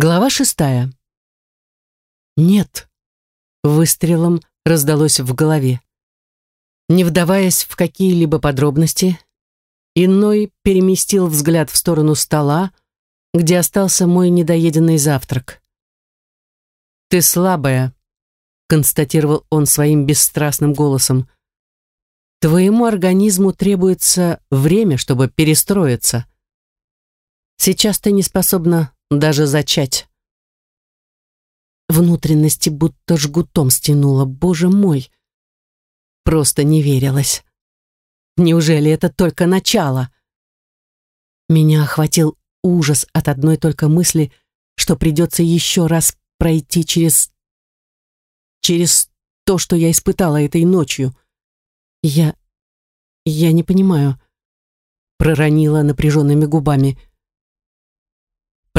Глава шестая. «Нет», — выстрелом раздалось в голове. Не вдаваясь в какие-либо подробности, иной переместил взгляд в сторону стола, где остался мой недоеденный завтрак. «Ты слабая», — констатировал он своим бесстрастным голосом. «Твоему организму требуется время, чтобы перестроиться. Сейчас ты не способна даже зачать. Внутренности будто жгутом стянуло, боже мой. Просто не верилось. Неужели это только начало? Меня охватил ужас от одной только мысли, что придется еще раз пройти через... через то, что я испытала этой ночью. Я... я не понимаю. Проронила напряженными губами.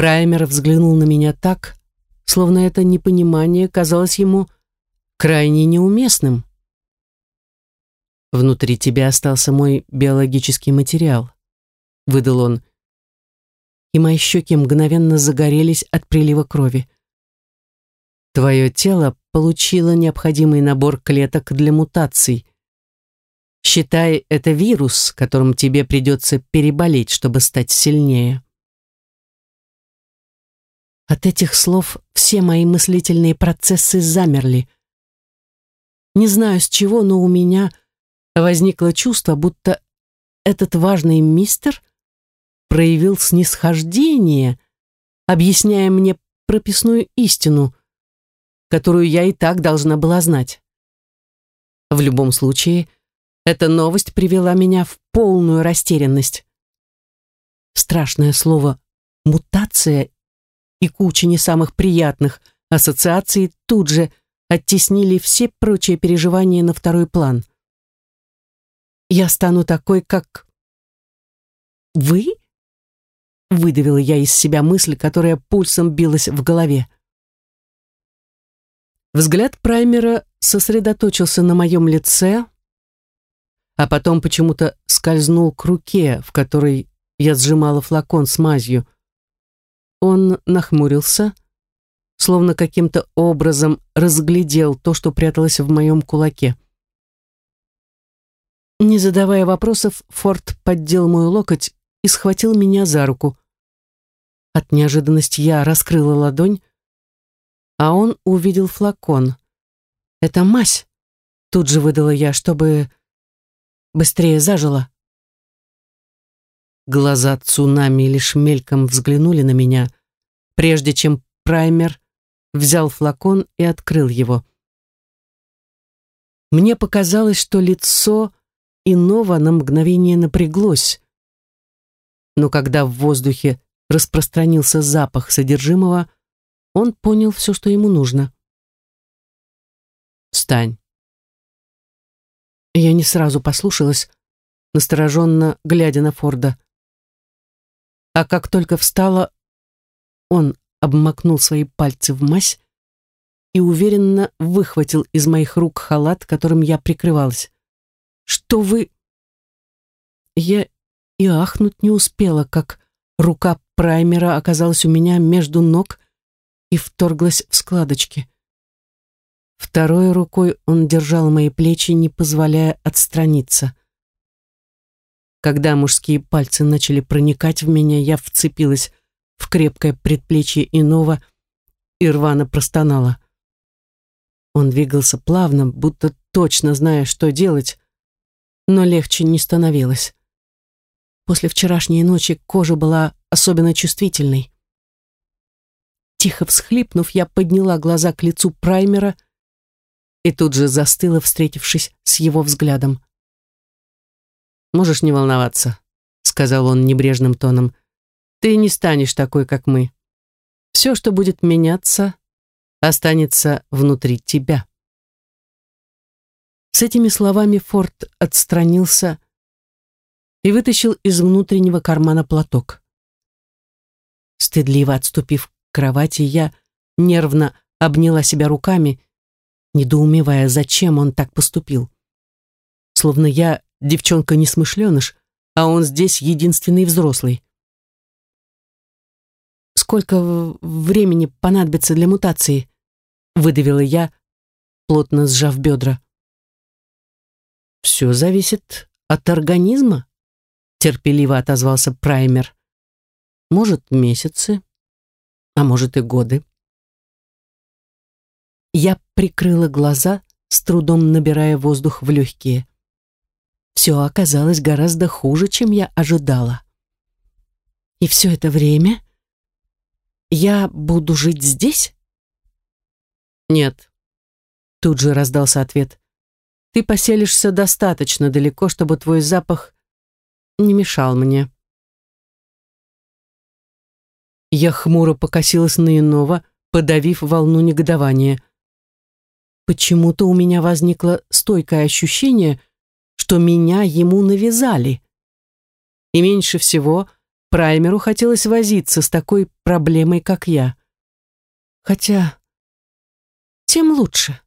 Праймер взглянул на меня так, словно это непонимание казалось ему крайне неуместным. «Внутри тебя остался мой биологический материал», — выдал он, и мои щеки мгновенно загорелись от прилива крови. «Твое тело получило необходимый набор клеток для мутаций. Считай, это вирус, которым тебе придется переболеть, чтобы стать сильнее». От этих слов все мои мыслительные процессы замерли. Не знаю с чего, но у меня возникло чувство, будто этот важный мистер проявил снисхождение, объясняя мне прописную истину, которую я и так должна была знать. В любом случае, эта новость привела меня в полную растерянность. Страшное слово «мутация» и куча не самых приятных ассоциаций тут же оттеснили все прочие переживания на второй план. «Я стану такой, как...» «Вы?» Выдавила я из себя мысль, которая пульсом билась в голове. Взгляд праймера сосредоточился на моем лице, а потом почему-то скользнул к руке, в которой я сжимала флакон с мазью — он нахмурился, словно каким-то образом разглядел то, что пряталось в моем кулаке. Не задавая вопросов, Форд поддел мой локоть и схватил меня за руку. От неожиданности я раскрыла ладонь, а он увидел флакон. «Это мазь», — тут же выдала я, чтобы быстрее зажила. Глаза цунами лишь мельком взглянули на меня, прежде чем праймер взял флакон и открыл его. Мне показалось, что лицо иного на мгновение напряглось. Но когда в воздухе распространился запах содержимого, он понял все, что ему нужно. «Встань». Я не сразу послушалась, настороженно глядя на Форда. А как только встала, он обмакнул свои пальцы в мазь и уверенно выхватил из моих рук халат, которым я прикрывалась. «Что вы...» Я и ахнуть не успела, как рука праймера оказалась у меня между ног и вторглась в складочки. Второй рукой он держал мои плечи, не позволяя отстраниться. Когда мужские пальцы начали проникать в меня, я вцепилась в крепкое предплечье иного и рвано простонала. Он двигался плавно, будто точно зная, что делать, но легче не становилось. После вчерашней ночи кожа была особенно чувствительной. Тихо всхлипнув, я подняла глаза к лицу праймера и тут же застыла, встретившись с его взглядом. «Можешь не волноваться», — сказал он небрежным тоном. «Ты не станешь такой, как мы. Все, что будет меняться, останется внутри тебя». С этими словами Форд отстранился и вытащил из внутреннего кармана платок. Стыдливо отступив к кровати, я нервно обняла себя руками, недоумевая, зачем он так поступил. Словно я девчонка-несмышленыш, а он здесь единственный взрослый. сколько времени понадобится для мутации?» выдавила я, плотно сжав бедра. «Все зависит от организма», терпеливо отозвался Праймер. «Может, месяцы, а может и годы». Я прикрыла глаза, с трудом набирая воздух в легкие. Все оказалось гораздо хуже, чем я ожидала. И все это время я буду жить здесь? Нет. Тут же раздался ответ. Ты поселишься достаточно далеко, чтобы твой запах не мешал мне. Я хмуро покосилась на иного, подавив волну негодования. Почему-то у меня возникло стойкое ощущение, что меня ему навязали. И меньше всего Праймеру хотелось возиться с такой проблемой, как я. Хотя, тем лучше.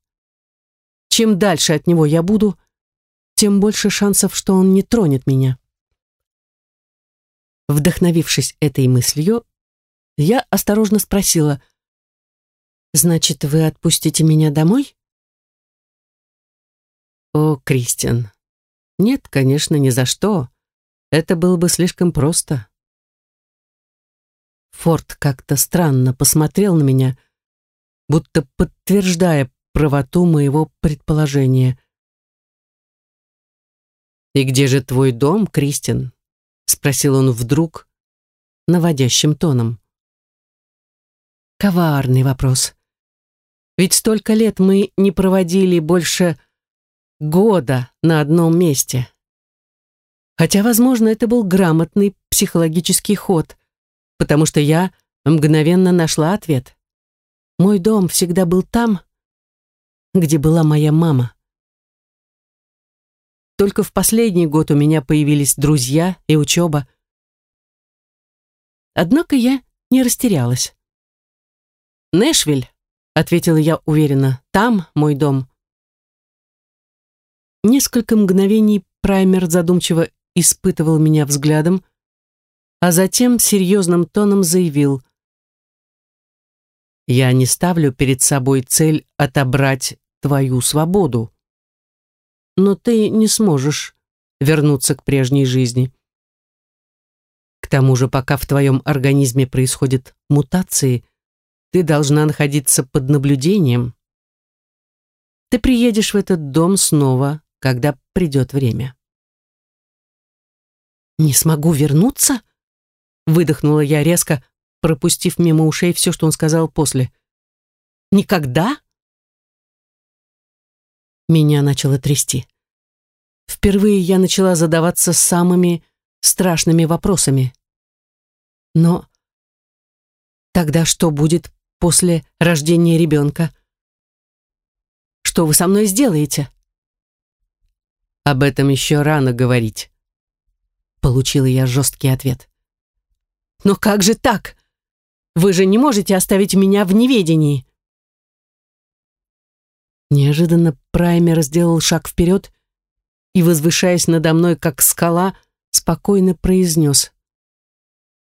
Чем дальше от него я буду, тем больше шансов, что он не тронет меня. Вдохновившись этой мыслью, я осторожно спросила, «Значит, вы отпустите меня домой?» «О, Кристиан, нет, конечно, ни за что. Это было бы слишком просто. Форд как-то странно посмотрел на меня, будто подтверждая правоту моего предположения. «И где же твой дом, Кристин?» — спросил он вдруг, наводящим тоном. Коварный вопрос. Ведь столько лет мы не проводили больше года на одном месте. Хотя, возможно, это был грамотный психологический ход — потому что я мгновенно нашла ответ. Мой дом всегда был там, где была моя мама. Только в последний год у меня появились друзья и учеба. Однако я не растерялась. «Нэшвиль», — ответила я уверенно, — «там мой дом». Несколько мгновений Праймер задумчиво испытывал меня взглядом, а затем серьезным тоном заявил «Я не ставлю перед собой цель отобрать твою свободу, но ты не сможешь вернуться к прежней жизни. К тому же, пока в твоем организме происходят мутации, ты должна находиться под наблюдением. Ты приедешь в этот дом снова, когда придет время». «Не смогу вернуться?» Выдохнула я резко, пропустив мимо ушей все, что он сказал после. «Никогда?» Меня начало трясти. Впервые я начала задаваться самыми страшными вопросами. Но тогда что будет после рождения ребенка? Что вы со мной сделаете? Об этом еще рано говорить. Получила я жесткий ответ. Но как же так? Вы же не можете оставить меня в неведении. Неожиданно Праймер сделал шаг вперед и, возвышаясь надо мной, как скала, спокойно произнес.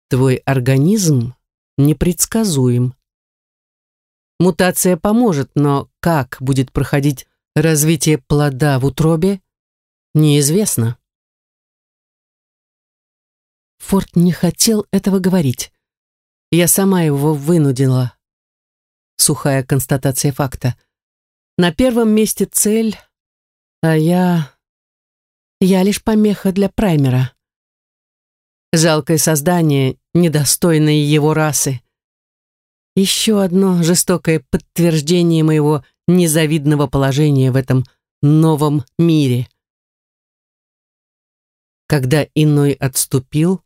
«Твой организм непредсказуем. Мутация поможет, но как будет проходить развитие плода в утробе, неизвестно. Форд не хотел этого говорить. Я сама его вынудила. Сухая констатация факта. На первом месте цель, а я... Я лишь помеха для праймера. Жалкое создание, недостойное его расы. Еще одно жестокое подтверждение моего незавидного положения в этом новом мире. Когда иной отступил,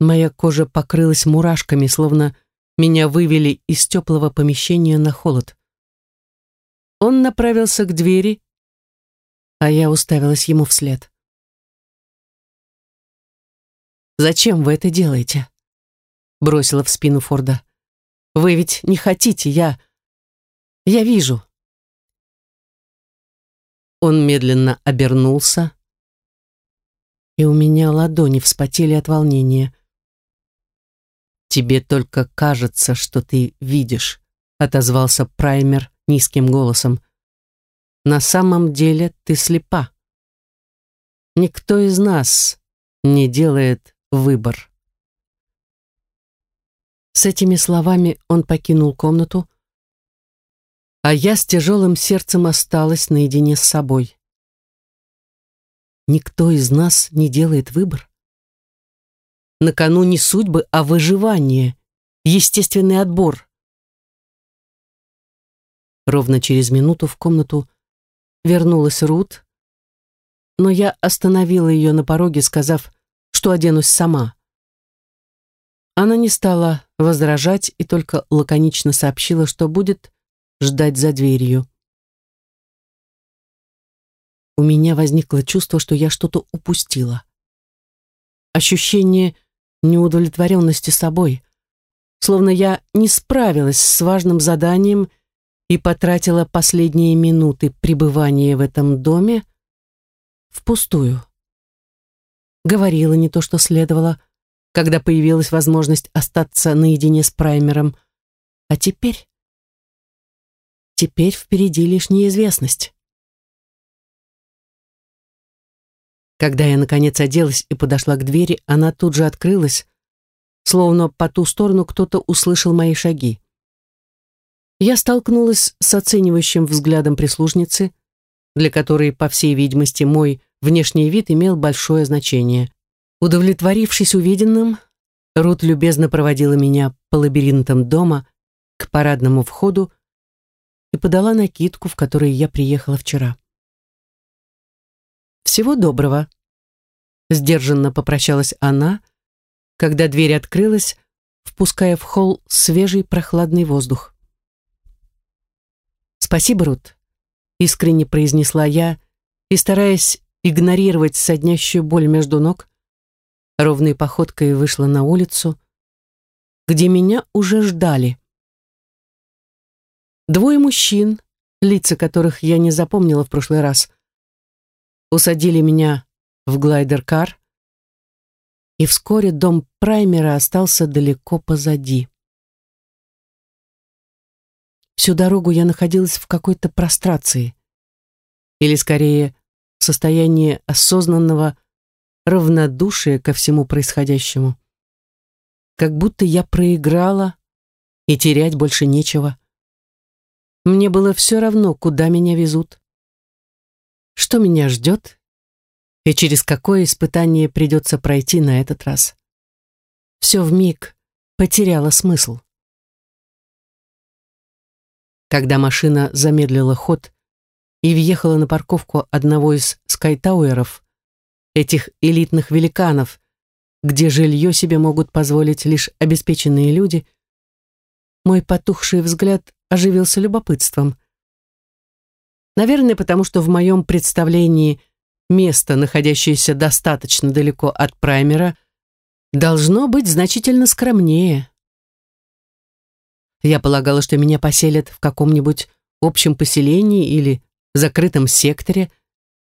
Моя кожа покрылась мурашками, словно меня вывели из теплого помещения на холод. Он направился к двери, а я уставилась ему вслед. «Зачем вы это делаете?» бросила в спину Форда. «Вы ведь не хотите, я... Я вижу». Он медленно обернулся, и у меня ладони вспотели от волнения. «Тебе только кажется, что ты видишь», — отозвался Праймер низким голосом. «На самом деле ты слепа. Никто из нас не делает выбор». С этими словами он покинул комнату, а я с тяжелым сердцем осталась наедине с собой. Никто из нас не делает выбор. На кону не судьбы, а выживание, естественный отбор. Ровно через минуту в комнату вернулась Рут, но я остановила ее на пороге, сказав, что оденусь сама. Она не стала возражать и только лаконично сообщила, что будет ждать за дверью. У меня возникло чувство, что я что-то упустила. Ощущение неудовлетворенности собой, словно я не справилась с важным заданием и потратила последние минуты пребывания в этом доме впустую. Говорила не то, что следовало, когда появилась возможность остаться наедине с праймером. А теперь... Теперь впереди лишь неизвестность. Когда я, наконец, оделась и подошла к двери, она тут же открылась, словно по ту сторону кто-то услышал мои шаги. Я столкнулась с оценивающим взглядом прислужницы, для которой, по всей видимости, мой внешний вид имел большое значение. Удовлетворившись увиденным, Рут любезно проводила меня по лабиринтам дома к парадному входу и подала накидку, в которой я приехала вчера. «Всего доброго», — сдержанно попрощалась она, когда дверь открылась, впуская в холл свежий прохладный воздух. «Спасибо, Рут», — искренне произнесла я и, стараясь игнорировать соднящую боль между ног, ровной походкой вышла на улицу, где меня уже ждали. Двое мужчин, лица которых я не запомнила в прошлый раз, усадили меня в глайдер-кар, и вскоре дом Праймера остался далеко позади. Всю дорогу я находилась в какой-то прострации, или скорее в состоянии осознанного равнодушие ко всему происходящему. Как будто я проиграла, и терять больше нечего. Мне было все равно, куда меня везут, что меня ждет и через какое испытание придется пройти на этот раз. Все вмиг потеряло смысл. Когда машина замедлила ход и въехала на парковку одного из скайтауэров, этих элитных великанов, где жилье себе могут позволить лишь обеспеченные люди, мой потухший взгляд оживился любопытством. Наверное, потому что в моем представлении место, находящееся достаточно далеко от праймера, должно быть значительно скромнее. Я полагала, что меня поселят в каком-нибудь общем поселении или закрытом секторе,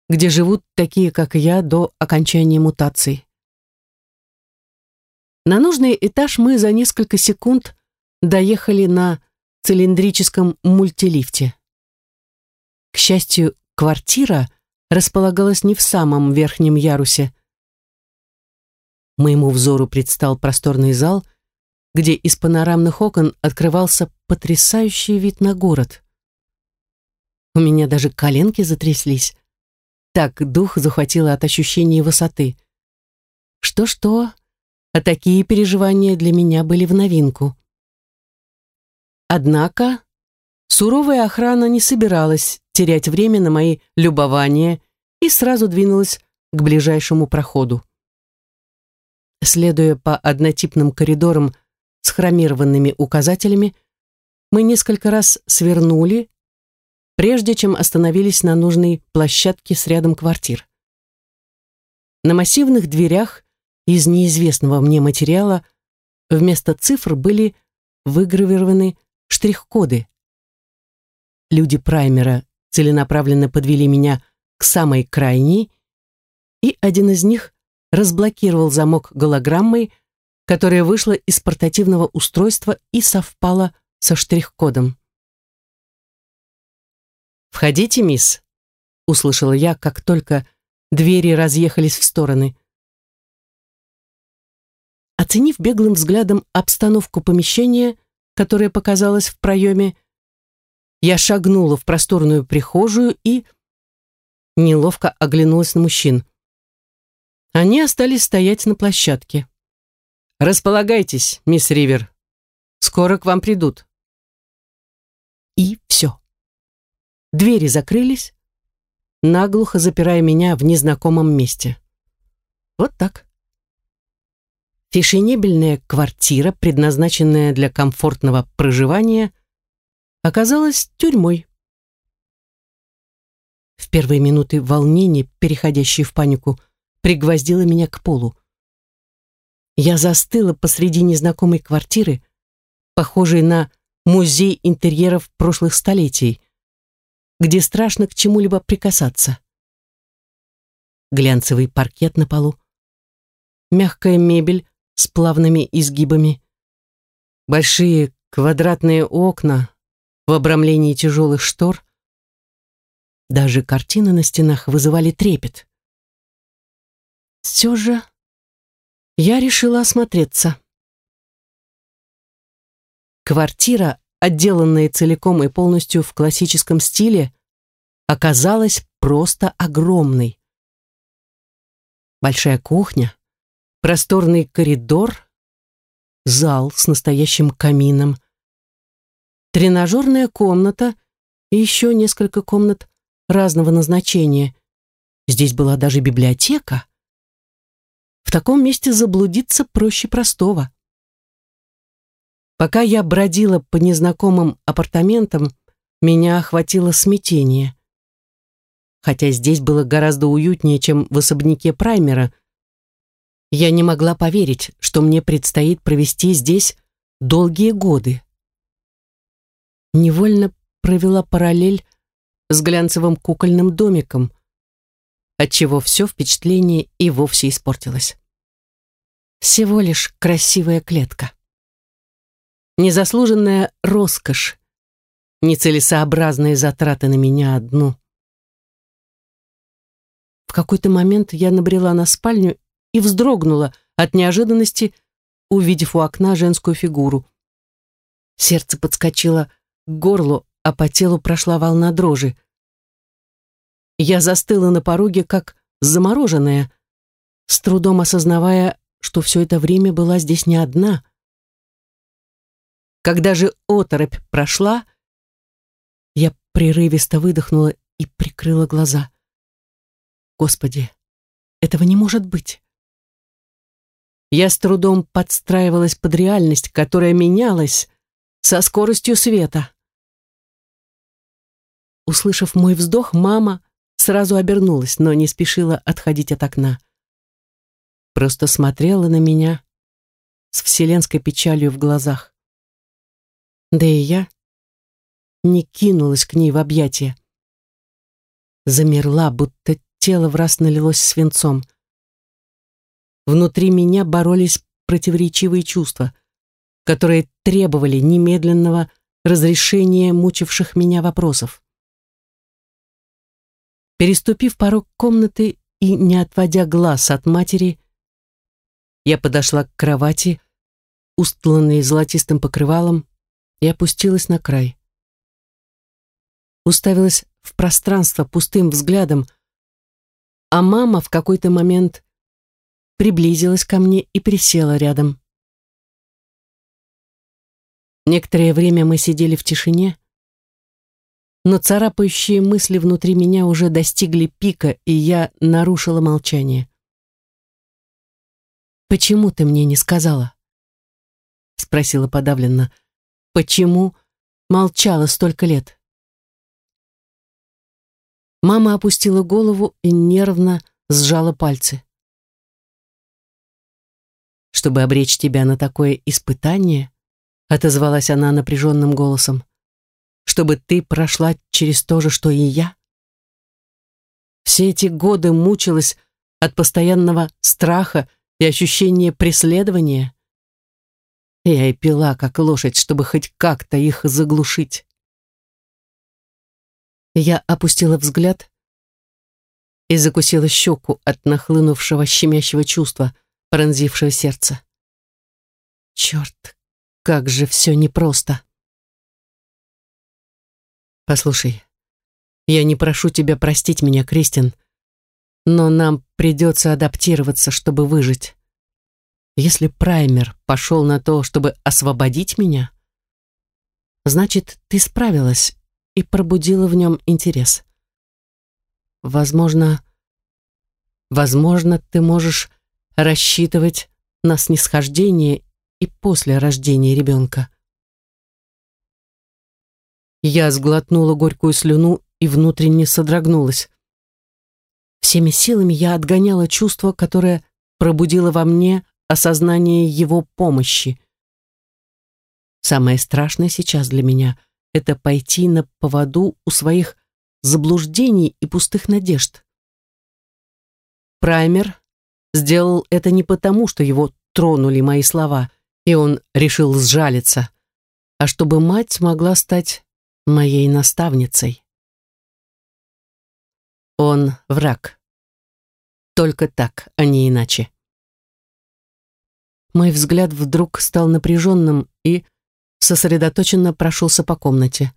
где живут такие, как я, до окончания мутаций. На нужный этаж мы за несколько секунд доехали на цилиндрическом мультилифте. К счастью, квартира располагалась не в самом верхнем ярусе. Моему взору предстал просторный зал, где из панорамных окон открывался потрясающий вид на город. У меня даже коленки затряслись. Так дух захватило от ощущения высоты. Что-что, а такие переживания для меня были в новинку. Однако суровая охрана не собиралась терять время на мои любования и сразу двинулась к ближайшему проходу. Следуя по однотипным коридорам с хромированными указателями, мы несколько раз свернули, прежде чем остановились на нужной площадке с рядом квартир. На массивных дверях из неизвестного мне материала вместо цифр были выгравированы штрих-коды. Люди праймера целенаправленно подвели меня к самой крайней, и один из них разблокировал замок голограммой, которая вышла из портативного устройства и совпала со штрих-кодом. «Входите, мисс», — услышала я, как только двери разъехались в стороны. Оценив беглым взглядом обстановку помещения, которая показалась в проеме, я шагнула в просторную прихожую и неловко оглянулась на мужчин. Они остались стоять на площадке. «Располагайтесь, мисс Ривер. Скоро к вам придут». И все. Двери закрылись, наглухо запирая меня в незнакомом месте. Вот так. Фешенебельная квартира, предназначенная для комфортного проживания, оказалась тюрьмой. В первые минуты волнения, переходящие в панику, пригвоздила меня к полу. Я застыла посреди незнакомой квартиры, похожей на музей интерьеров прошлых столетий, где страшно к чему-либо прикасаться. Глянцевый паркет на полу, мягкая мебель с плавными изгибами, большие квадратные окна в обрамлении тяжелых штор. Даже картины на стенах вызывали трепет. Все же я решила осмотреться. Квартира, отделанная целиком и полностью в классическом стиле, оказалась просто огромной. Большая кухня, просторный коридор, зал с настоящим камином, тренажерная комната и еще несколько комнат разного назначения. Здесь была даже библиотека. В таком месте заблудиться проще простого. Пока я бродила по незнакомым апартаментам, меня охватило смятение. Хотя здесь было гораздо уютнее, чем в особняке Праймера, я не могла поверить, что мне предстоит провести здесь долгие годы. Невольно провела параллель с глянцевым кукольным домиком, отчего все впечатление и вовсе испортилось. Всего лишь красивая клетка. Незаслуженная роскошь, нецелесообразные затраты на меня одну. В какой-то момент я набрела на спальню и вздрогнула от неожиданности, увидев у окна женскую фигуру. Сердце подскочило к горлу, а по телу прошла волна дрожи. Я застыла на пороге, как замороженная, с трудом осознавая, что все это время была здесь не одна. Когда же оторопь прошла, я прерывисто выдохнула и прикрыла глаза. Господи, этого не может быть. Я с трудом подстраивалась под реальность, которая менялась со скоростью света. Услышав мой вздох, мама сразу обернулась, но не спешила отходить от окна просто смотрела на меня с вселенской печалью в глазах. Да и я не кинулась к ней в объятия. Замерла, будто тело в раз налилось свинцом. Внутри меня боролись противоречивые чувства, которые требовали немедленного разрешения мучивших меня вопросов. Переступив порог комнаты и не отводя глаз от матери, я подошла к кровати, устланной золотистым покрывалом, и опустилась на край. Уставилась в пространство пустым взглядом, а мама в какой-то момент приблизилась ко мне и присела рядом. Некоторое время мы сидели в тишине, но царапающие мысли внутри меня уже достигли пика, и я нарушила молчание. «Почему ты мне не сказала?» Спросила подавленно. «Почему молчала столько лет?» Мама опустила голову и нервно сжала пальцы. «Чтобы обречь тебя на такое испытание», отозвалась она напряженным голосом, «чтобы ты прошла через то же, что и я?» Все эти годы мучилась от постоянного страха и ощущение преследования, Я и пила, как лошадь, чтобы хоть как-то их заглушить. Я опустила взгляд и закусила щеку от нахлынувшего щемящего чувства, пронзившего сердце. Черт, как же все непросто. Послушай, я не прошу тебя простить меня, Кристин, но нам придется адаптироваться, чтобы выжить. Если праймер пошел на то, чтобы освободить меня, значит, ты справилась и пробудила в нем интерес. Возможно, возможно, ты можешь рассчитывать на снисхождение и после рождения ребенка. Я сглотнула горькую слюну и внутренне содрогнулась. Всеми силами я отгоняла чувство, которое пробудило во мне осознание его помощи. Самое страшное сейчас для меня — это пойти на поводу у своих заблуждений и пустых надежд. Праймер сделал это не потому, что его тронули мои слова, и он решил сжалиться, а чтобы мать могла стать моей наставницей. Он враг. Только так, а не иначе. Мой взгляд вдруг стал напряженным и сосредоточенно прошелся по комнате.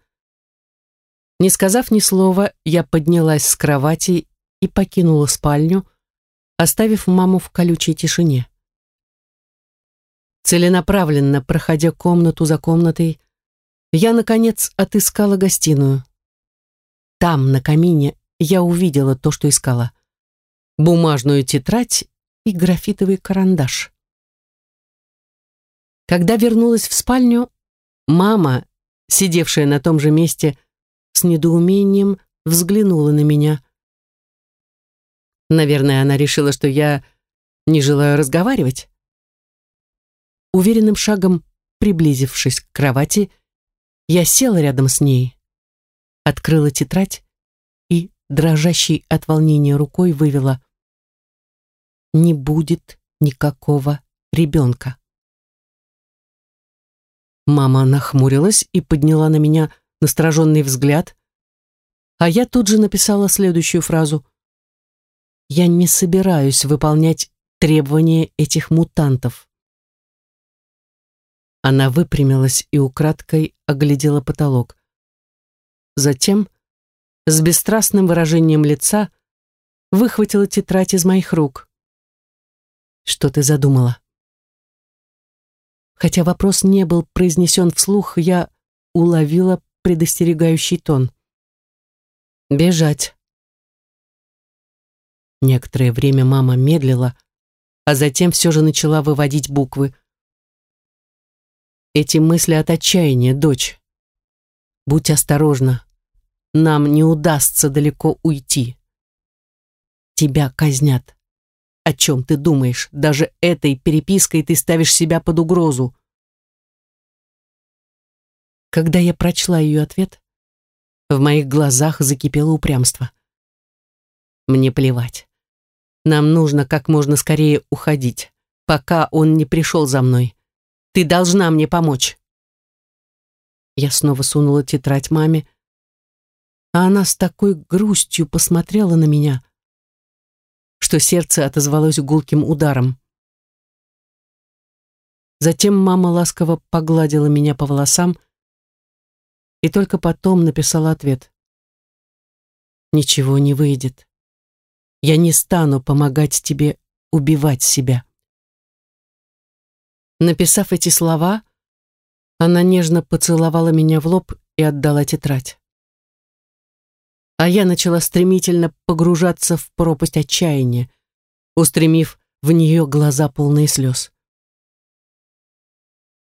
Не сказав ни слова, я поднялась с кровати и покинула спальню, оставив маму в колючей тишине. Целенаправленно, проходя комнату за комнатой, я, наконец, отыскала гостиную. Там, на камине, я увидела то, что искала. Бумажную тетрадь и графитовый карандаш. Когда вернулась в спальню, мама, сидевшая на том же месте, с недоумением взглянула на меня. Наверное, она решила, что я не желаю разговаривать. Уверенным шагом приблизившись к кровати, я села рядом с ней, открыла тетрадь и, дрожащей от волнения рукой, вывела «Не будет никакого ребенка». Мама нахмурилась и подняла на меня настороженный взгляд, а я тут же написала следующую фразу. «Я не собираюсь выполнять требования этих мутантов». Она выпрямилась и украдкой оглядела потолок. Затем, с бесстрастным выражением лица, выхватила тетрадь из моих рук. «Что ты задумала?» Хотя вопрос не был произнесен вслух, я уловила предостерегающий тон. «Бежать». Некоторое время мама медлила, а затем все же начала выводить буквы – эти мысли от отчаяния, дочь. Будь осторожна. Нам не удастся далеко уйти. Тебя казнят. О чем ты думаешь? Даже этой перепиской ты ставишь себя под угрозу. Когда я прочла ее ответ, в моих глазах закипело упрямство. Мне плевать. Нам нужно как можно скорее уходить, пока он не пришел за мной. Ты должна мне помочь. Я снова сунула тетрадь маме, а она с такой грустью посмотрела на меня, что сердце отозвалось гулким ударом. Затем мама ласково погладила меня по волосам и только потом написала ответ. «Ничего не выйдет. Я не стану помогать тебе убивать себя». Написав эти слова, она нежно поцеловала меня в лоб и отдала тетрадь. А я начала стремительно погружаться в пропасть отчаяния, устремив в нее глаза полные слез.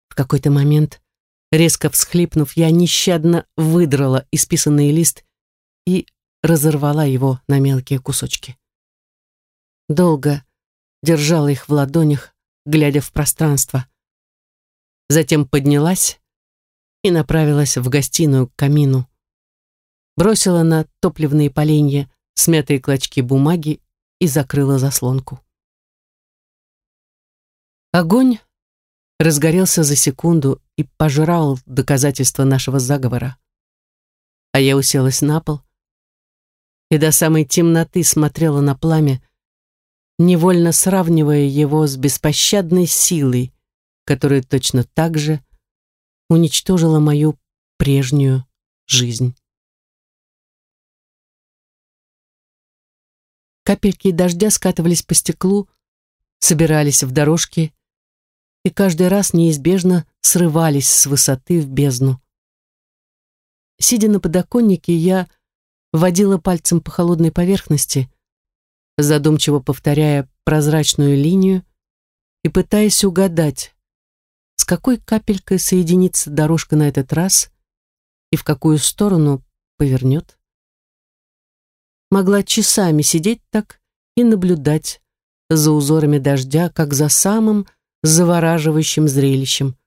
В какой-то момент, резко всхлипнув, я нещадно выдрала исписанный лист и разорвала его на мелкие кусочки. Долго держала их в ладонях, глядя в пространство. Затем поднялась и направилась в гостиную к камину. Бросила на топливные поленья смятые клочки бумаги и закрыла заслонку. Огонь разгорелся за секунду и пожрал доказательства нашего заговора. А я уселась на пол и до самой темноты смотрела на пламя, невольно сравнивая его с беспощадной силой, которая точно так же уничтожила мою прежнюю жизнь. Капельки дождя скатывались по стеклу, собирались в дорожки и каждый раз неизбежно срывались с высоты в бездну. Сидя на подоконнике, я водила пальцем по холодной поверхности, задумчиво повторяя прозрачную линию и пытаясь угадать, с какой капелькой соединится дорожка на этот раз и в какую сторону повернет. Могла часами сидеть так и наблюдать за узорами дождя, как за самым завораживающим зрелищем.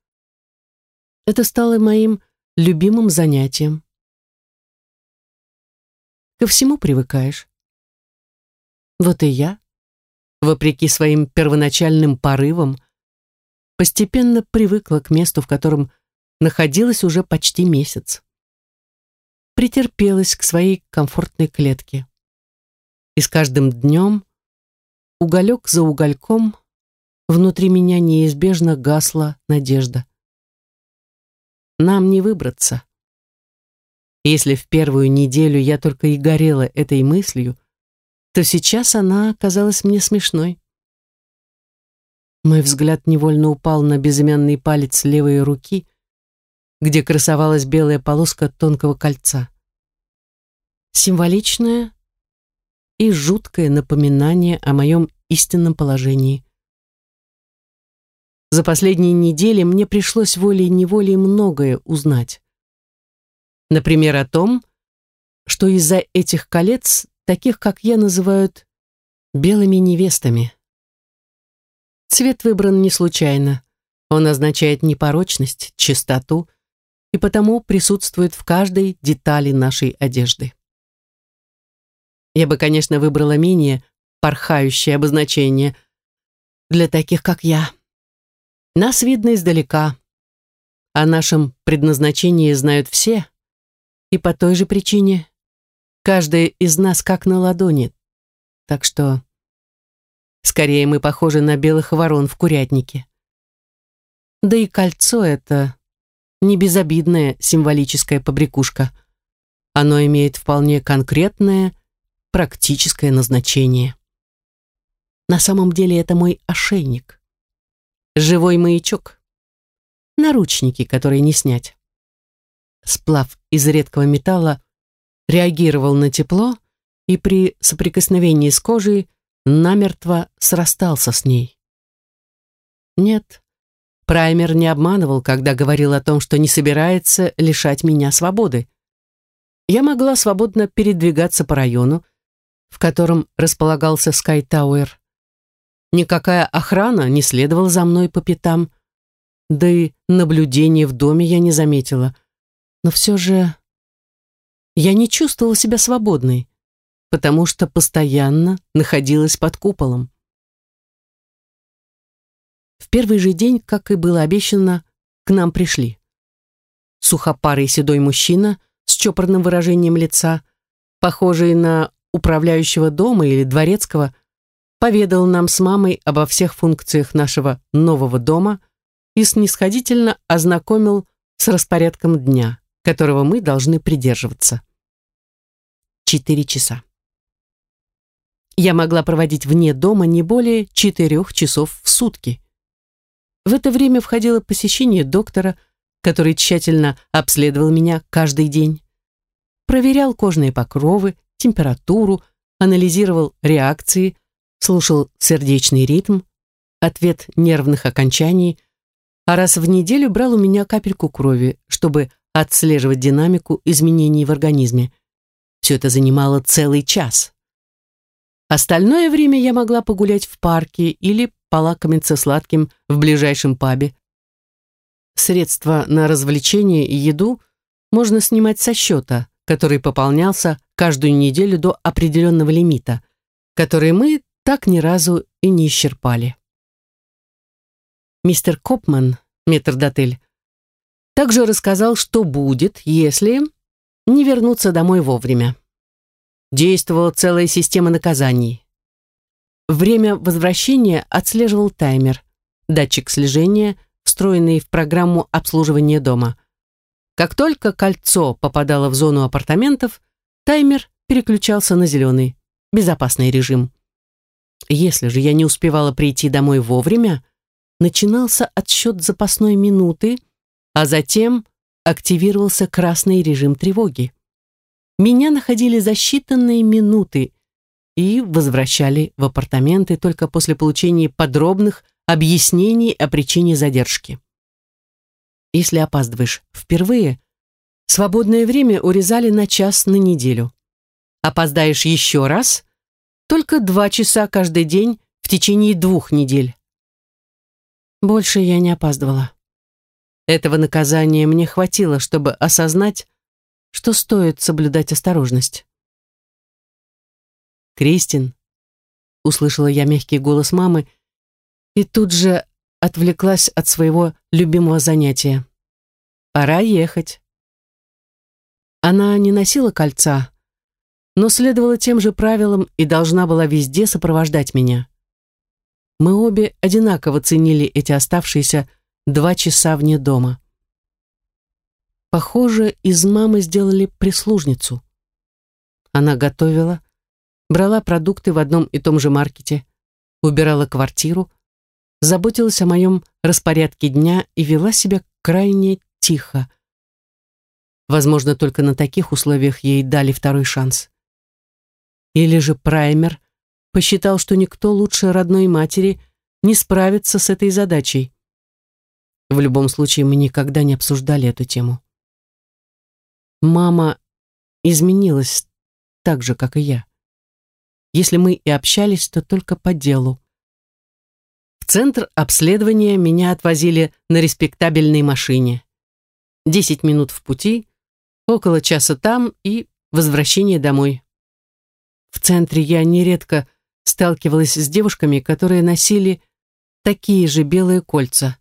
Это стало моим любимым занятием. Ко всему привыкаешь. Вот и я, вопреки своим первоначальным порывам, постепенно привыкла к месту, в котором находилась уже почти месяц. Претерпелась к своей комфортной клетке. И с каждым днем, уголек за угольком, внутри меня неизбежно гасла надежда. Нам не выбраться. Если в первую неделю я только и горела этой мыслью, то сейчас она казалась мне смешной. Мой взгляд невольно упал на безымянный палец левой руки, где красовалась белая полоска тонкого кольца. Символичное и жуткое напоминание о моем истинном положении. За последние недели мне пришлось волей-неволей многое узнать. Например, о том, что из-за этих колец таких, как я, называют белыми невестами. Цвет выбран не случайно. Он означает непорочность, чистоту и потому присутствует в каждой детали нашей одежды. Я бы, конечно, выбрала менее порхающее обозначение для таких, как я. Нас видно издалека. О нашем предназначении знают все, и по той же причине каждая из нас как на ладони. Так что скорее мы похожи на белых ворон в курятнике. Да и кольцо это не безобидная символическая побрякушка. Оно имеет вполне конкретное, практическое назначение. На самом деле это мой ошейник. Живой маячок. Наручники, которые не снять. Сплав из редкого металла реагировал на тепло и при соприкосновении с кожей намертво срастался с ней. Нет, праймер не обманывал, когда говорил о том, что не собирается лишать меня свободы. Я могла свободно передвигаться по району, в котором располагался Скайтауэр. Никакая охрана не следовала за мной по пятам, да и наблюдения в доме я не заметила, но все же я не чувствовала себя свободной, потому что постоянно находилась под куполом. В первый же день, как и было обещано, к нам пришли. Сухопарый седой мужчина с чопорным выражением лица, похожий на управляющего дома или дворецкого, поведал нам с мамой обо всех функциях нашего нового дома и снисходительно ознакомил с распорядком дня которого мы должны придерживаться. Четыре часа. Я могла проводить вне дома не более четырех часов в сутки. В это время входило посещение доктора, который тщательно обследовал меня каждый день. Проверял кожные покровы, температуру, анализировал реакции, слушал сердечный ритм, ответ нервных окончаний, а раз в неделю брал у меня капельку крови, чтобы отслеживать динамику изменений в организме. Все это занимало целый час. Остальное время я могла погулять в парке или полакомиться сладким в ближайшем пабе. Средства на развлечение и еду можно снимать со счета, который пополнялся каждую неделю до определенного лимита, который мы так ни разу и не исчерпали. мистер Копман, метрдотель, также рассказал, что будет, если не вернуться домой вовремя. Действовала целая система наказаний. Время возвращения отслеживал таймер, датчик слежения, встроенный в программу обслуживания дома. Как только кольцо попадало в зону апартаментов, таймер переключался на зеленый, безопасный режим. Если же я не успевала прийти домой вовремя, начинался отсчет запасной минуты, а затем активировался красный режим тревоги. Меня находили за считанные минуты и возвращали в апартаменты только после получения подробных объяснений о причине задержки. Если опаздываешь впервые, свободное время урезали на час на неделю. Опоздаешь еще раз, только два часа каждый день в течение двух недель. Больше я не опаздывала. Этого наказания мне хватило, чтобы осознать, что стоит соблюдать осторожность. «Кристин», — услышала я мягкий голос мамы, и тут же отвлеклась от своего любимого занятия. «Пора ехать». Она не носила кольца, но следовала тем же правилам и должна была везде сопровождать меня. Мы обе одинаково ценили эти оставшиеся два часа вне дома. Похоже, из мамы сделали прислужницу. Она готовила, брала продукты в одном и том же маркете, убирала квартиру, заботилась о моем распорядке дня и вела себя крайне тихо. Возможно, только на таких условиях ей дали второй шанс. Или же Праймер посчитал, что никто лучше родной матери не справится с этой задачей. В любом случае, мы никогда не обсуждали эту тему. Мама изменилась так же, как и я. Если мы и общались, то только по делу. В центр обследования меня отвозили на респектабельной машине. Десять минут в пути, около часа там и возвращение домой. В центре я нередко сталкивалась с девушками, которые носили такие же белые кольца.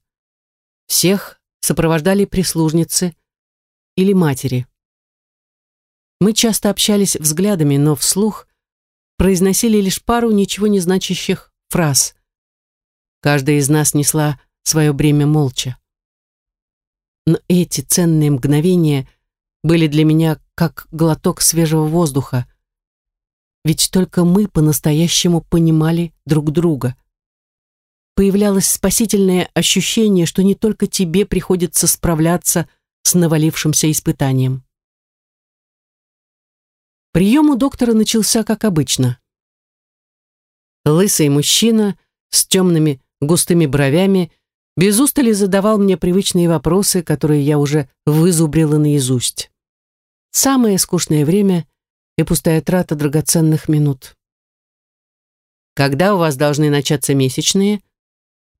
Всех сопровождали прислужницы или матери. Мы часто общались взглядами, но вслух произносили лишь пару ничего не значащих фраз. Каждая из нас несла свое бремя молча. Но эти ценные мгновения были для меня как глоток свежего воздуха, ведь только мы по-настоящему понимали друг друга появлялось спасительное ощущение, что не только тебе приходится справляться с навалившимся испытанием. Прием у доктора начался как обычно. Лысый мужчина с темными густыми бровями без устали задавал мне привычные вопросы, которые я уже вызубрила наизусть. Самое скучное время и пустая трата драгоценных минут. «Когда у вас должны начаться месячные?»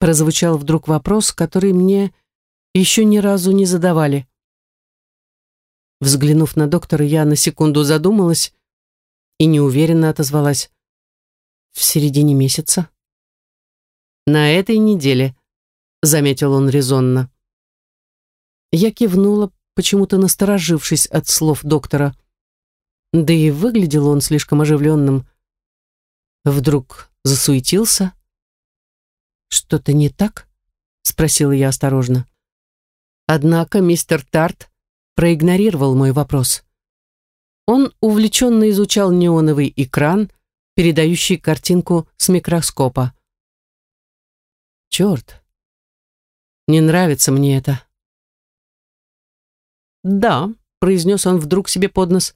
Прозвучал вдруг вопрос, который мне еще ни разу не задавали. Взглянув на доктора, я на секунду задумалась и неуверенно отозвалась. «В середине месяца?» «На этой неделе», — заметил он резонно. Я кивнула, почему-то насторожившись от слов доктора. Да и выглядел он слишком оживленным. Вдруг засуетился, «Что-то не так?» — спросила я осторожно. Однако мистер Тарт проигнорировал мой вопрос. Он увлеченно изучал неоновый экран, передающий картинку с микроскопа. «Черт! Не нравится мне это!» «Да», — произнес он вдруг себе под нос.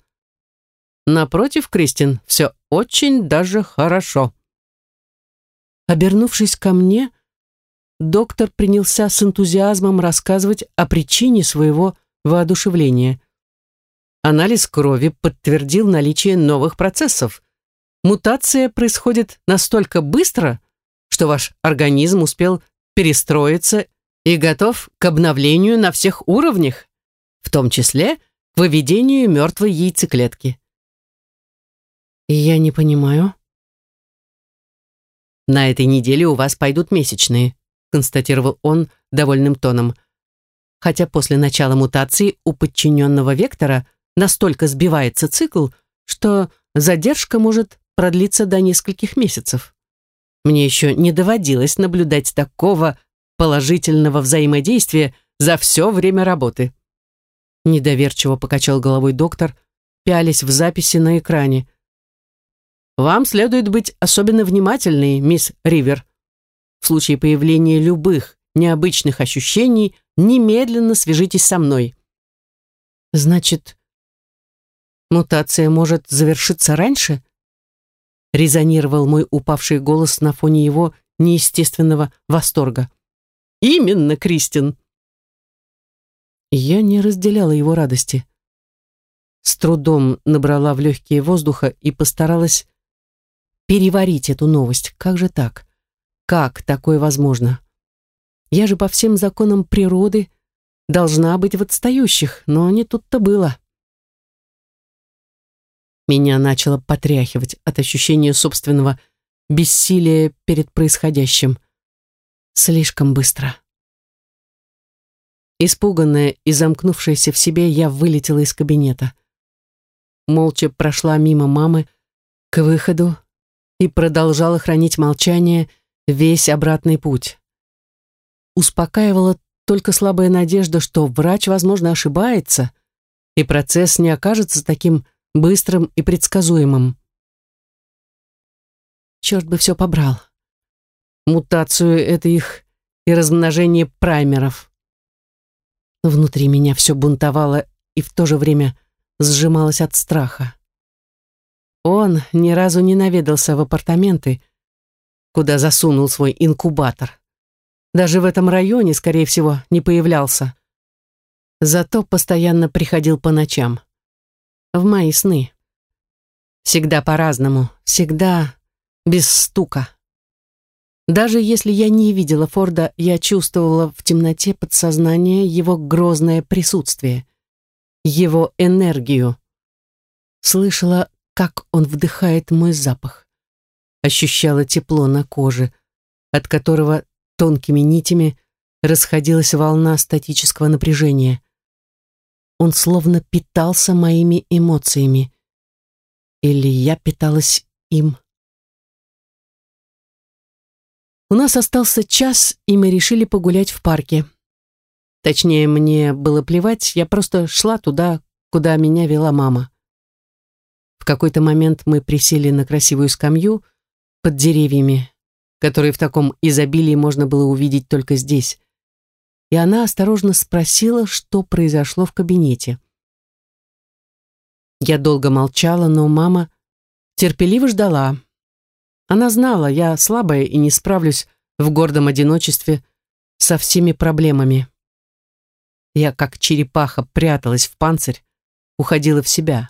«Напротив, Кристин, все очень даже хорошо». Обернувшись ко мне, доктор принялся с энтузиазмом рассказывать о причине своего воодушевления. Анализ крови подтвердил наличие новых процессов. Мутация происходит настолько быстро, что ваш организм успел перестроиться и готов к обновлению на всех уровнях, в том числе к выведению мертвой яйцеклетки. «Я не понимаю», на этой неделе у вас пойдут месячные», констатировал он довольным тоном. Хотя после начала мутации у подчиненного вектора настолько сбивается цикл, что задержка может продлиться до нескольких месяцев. Мне еще не доводилось наблюдать такого положительного взаимодействия за все время работы. Недоверчиво покачал головой доктор, пялись в записи на экране. Вам следует быть особенно внимательной, мисс Ривер. В случае появления любых необычных ощущений немедленно свяжитесь со мной. Значит, мутация может завершиться раньше? Резонировал мой упавший голос на фоне его неестественного восторга. Именно, Кристин. Я не разделяла его радости. С трудом набрала в легкие воздуха и постаралась переварить эту новость. Как же так? Как такое возможно? Я же по всем законам природы должна быть в отстающих, но не тут-то было. Меня начало потряхивать от ощущения собственного бессилия перед происходящим. Слишком быстро. Испуганная и замкнувшаяся в себе, я вылетела из кабинета. Молча прошла мимо мамы к выходу и продолжала хранить молчание, весь обратный путь. Успокаивала только слабая надежда, что врач, возможно, ошибается, и процесс не окажется таким быстрым и предсказуемым. Черт бы все побрал. Мутацию — это их и размножение праймеров. Внутри меня все бунтовало и в то же время сжималось от страха. Он ни разу не наведался в апартаменты, куда засунул свой инкубатор. Даже в этом районе, скорее всего, не появлялся. Зато постоянно приходил по ночам. В мои сны. Всегда по-разному, всегда без стука. Даже если я не видела Форда, я чувствовала в темноте подсознания его грозное присутствие, его энергию. Слышала, как он вдыхает мой запах ощущала тепло на коже, от которого тонкими нитями расходилась волна статического напряжения. Он словно питался моими эмоциями. Или я питалась им. У нас остался час, и мы решили погулять в парке. Точнее, мне было плевать, я просто шла туда, куда меня вела мама. В какой-то момент мы присели на красивую скамью, под деревьями, которые в таком изобилии можно было увидеть только здесь. И она осторожно спросила, что произошло в кабинете. Я долго молчала, но мама терпеливо ждала. Она знала, я слабая и не справлюсь в гордом одиночестве со всеми проблемами. Я, как черепаха, пряталась в панцирь, уходила в себя.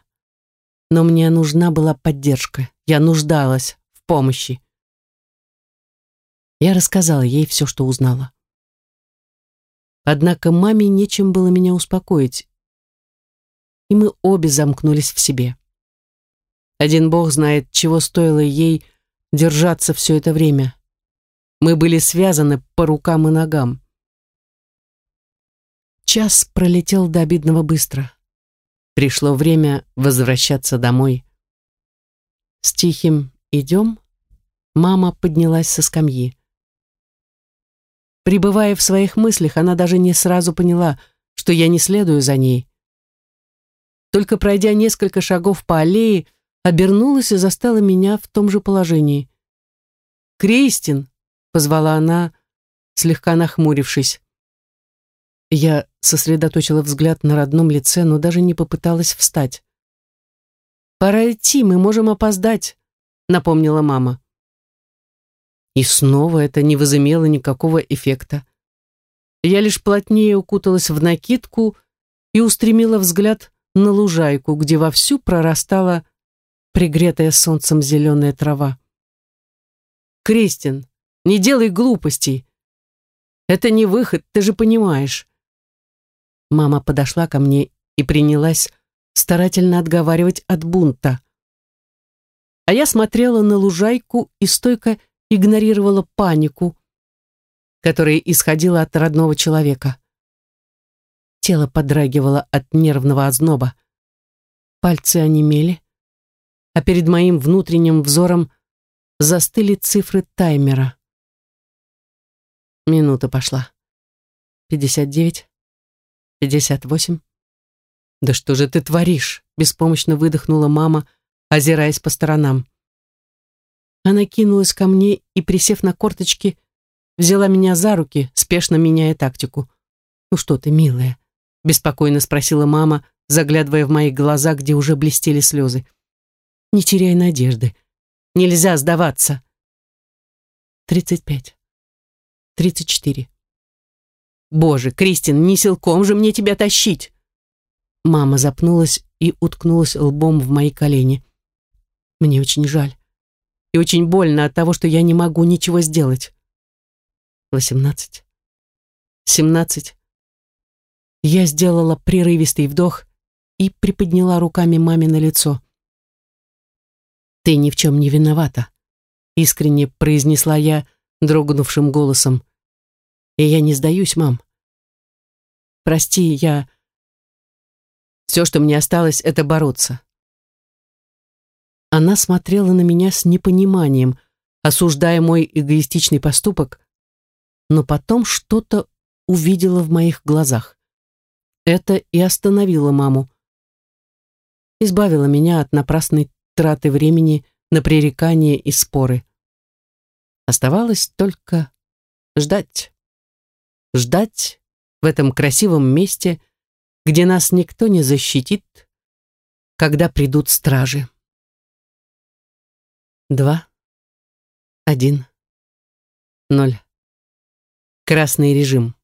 Но мне нужна была поддержка. Я нуждалась помощи. Я рассказала ей все, что узнала. Однако маме нечем было меня успокоить, и мы обе замкнулись в себе. Один бог знает, чего стоило ей держаться все это время. Мы были связаны по рукам и ногам. Час пролетел до обидного быстро. Пришло время возвращаться домой. С тихим «Идем?» Мама поднялась со скамьи. Пребывая в своих мыслях, она даже не сразу поняла, что я не следую за ней. Только пройдя несколько шагов по аллее, обернулась и застала меня в том же положении. «Кристин!» — позвала она, слегка нахмурившись. Я сосредоточила взгляд на родном лице, но даже не попыталась встать. «Пора идти, мы можем опоздать», напомнила мама. И снова это не возымело никакого эффекта. Я лишь плотнее укуталась в накидку и устремила взгляд на лужайку, где вовсю прорастала пригретая солнцем зеленая трава. «Кристин, не делай глупостей. Это не выход, ты же понимаешь». Мама подошла ко мне и принялась старательно отговаривать от бунта а я смотрела на лужайку и стойко игнорировала панику. которое исходило от родного человека. Тело подрагивало от нервного озноба. Пальцы онемели, а перед моим внутренним взором застыли цифры таймера. Минута пошла. Пятьдесят девять, пятьдесят восемь. «Да что же ты творишь?» — беспомощно выдохнула мама, озираясь по сторонам. Она кинулась ко мне и, присев на корточки, взяла меня за руки, спешно меняя тактику. «Ну что ты, милая?» — беспокойно спросила мама, заглядывая в мои глаза, где уже блестели слезы. «Не теряй надежды. Нельзя сдаваться». «Тридцать пять. Тридцать четыре. Боже, Кристин, не силком же мне тебя тащить!» Мама запнулась и уткнулась лбом в мои колени. Мне очень жаль. И очень больно от того, что я не могу ничего сделать. Восемнадцать. Семнадцать. Я сделала прерывистый вдох и приподняла руками маме на лицо. «Ты ни в чем не виновата», — искренне произнесла я дрогнувшим голосом. «И я не сдаюсь, мам. Прости, я...» Все, что мне осталось, это бороться. Она смотрела на меня с непониманием, осуждая мой эгоистичный поступок, но потом что-то увидела в моих глазах. Это и остановило маму. Избавила меня от напрасной траты времени на пререкания и споры. Оставалось только ждать. Ждать в этом красивом месте, где нас никто не защитит, когда придут стражи. Два, один, ноль. Красный режим.